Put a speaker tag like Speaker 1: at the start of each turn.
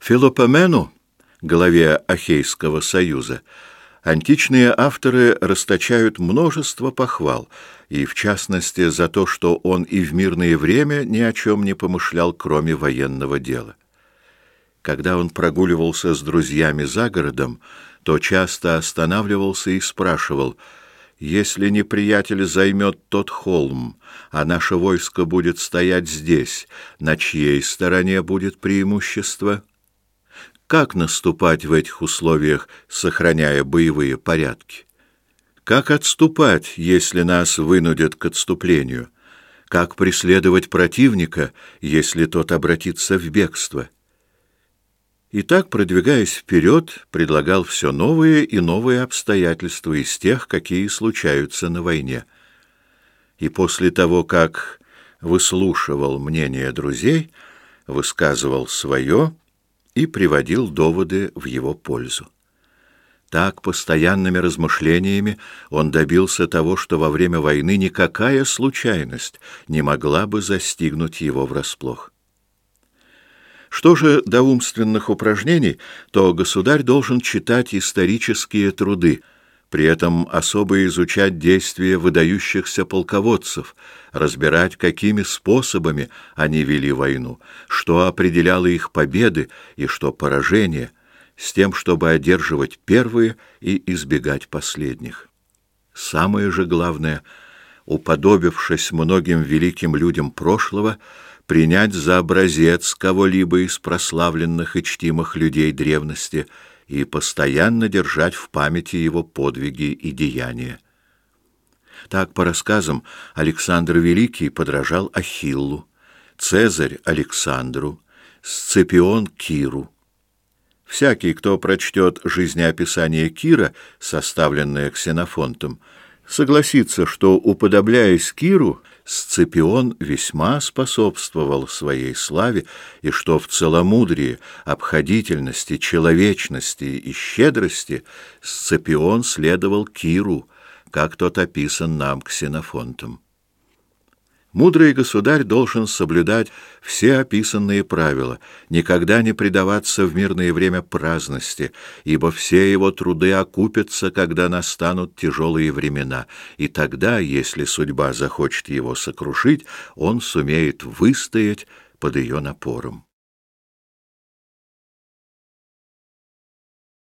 Speaker 1: Филопомену, главе Ахейского союза, античные авторы расточают множество похвал, и в частности за то, что он и в мирное время ни о чем не помышлял, кроме военного дела. Когда он прогуливался с друзьями за городом, то часто останавливался и спрашивал, «Если неприятель займет тот холм, а наше войско будет стоять здесь, на чьей стороне будет преимущество?» Как наступать в этих условиях, сохраняя боевые порядки? Как отступать, если нас вынудят к отступлению? Как преследовать противника, если тот обратится в бегство? И так, продвигаясь вперед, предлагал все новые и новые обстоятельства из тех, какие случаются на войне. И после того, как выслушивал мнение друзей, высказывал свое и приводил доводы в его пользу. Так, постоянными размышлениями он добился того, что во время войны никакая случайность не могла бы застигнуть его врасплох. Что же до умственных упражнений, то государь должен читать исторические труды, при этом особо изучать действия выдающихся полководцев, разбирать, какими способами они вели войну, что определяло их победы и что поражения, с тем, чтобы одерживать первые и избегать последних. Самое же главное, уподобившись многим великим людям прошлого, принять за образец кого-либо из прославленных и чтимых людей древности – и постоянно держать в памяти его подвиги и деяния. Так, по рассказам, Александр Великий подражал Ахиллу, Цезарь — Александру, Сципион — Киру. Всякий, кто прочтет жизнеописание Кира, составленное Ксенофонтом, согласится, что, уподобляясь Киру, Сципион весьма способствовал своей славе, и что в целомудрии, обходительности, человечности и щедрости Сципион следовал Киру, как тот описан нам Ксенофонтом. Мудрый государь должен соблюдать все описанные правила, никогда не предаваться в мирное время праздности, ибо все его труды окупятся, когда настанут тяжелые времена, и тогда, если судьба захочет его сокрушить, он сумеет выстоять под ее напором.